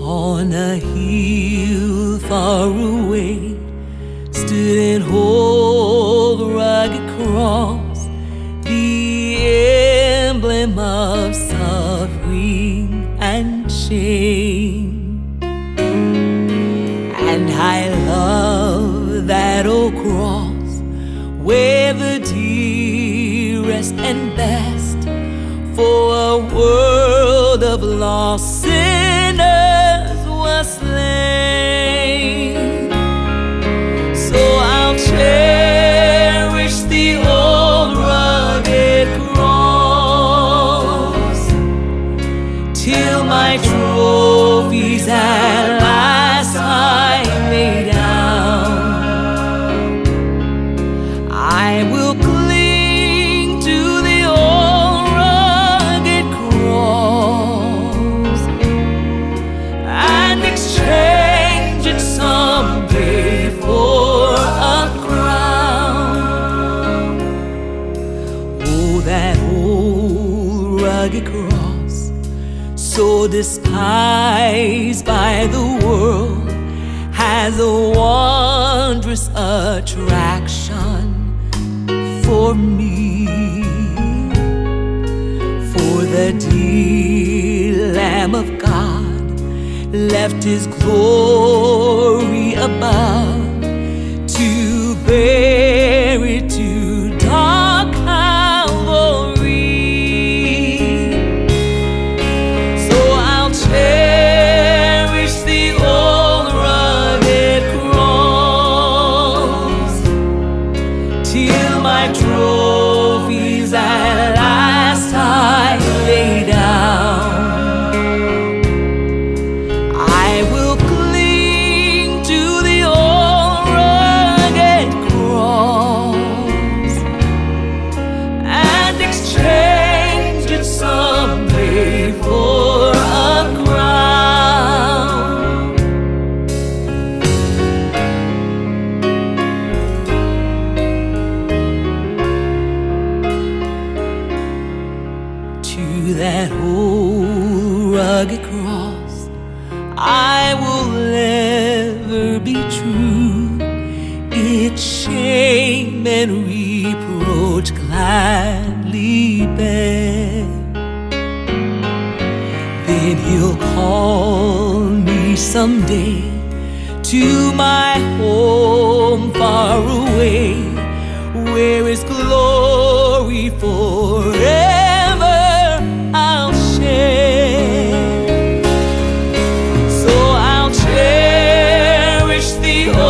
on a hill far away stood an old rugged cross, the emblem of suffering and shame. And I love that old cross where the dearest and best for a world of lost despised by the world, has a wondrous attraction for me. For the dear Lamb of God left his glory above to bear cross I will ever be true. Its shame and reproach gladly bear. Then he'll call me someday to my home far away, where is glory the